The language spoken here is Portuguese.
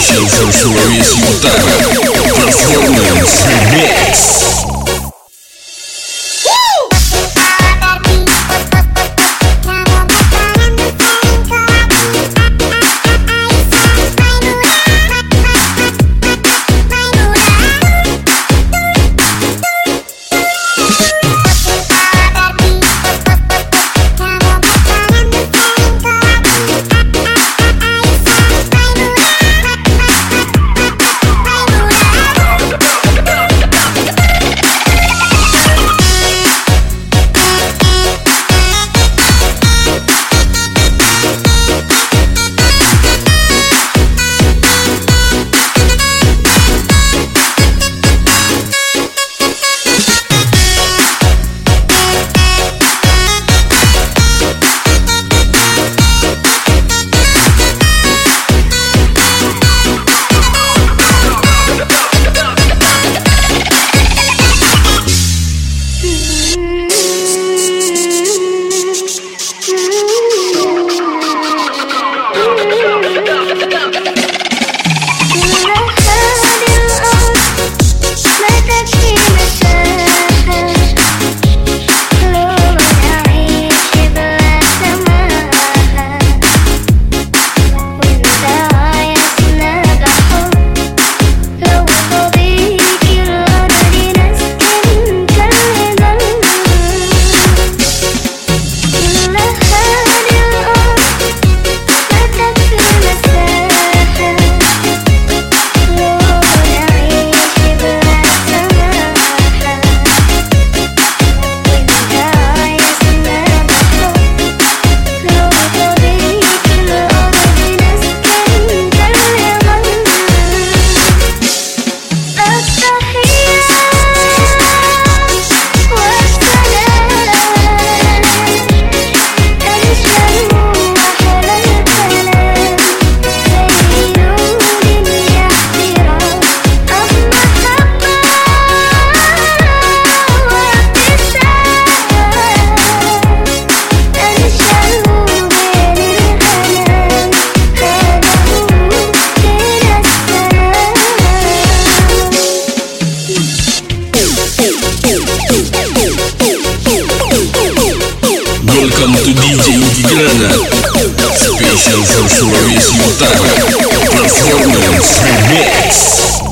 Welcome to DJ Gigrana Special for Sulawesi Utara Performance Remix Welcome to DJ Gigrana Special for Sulawesi Utara Performance Remix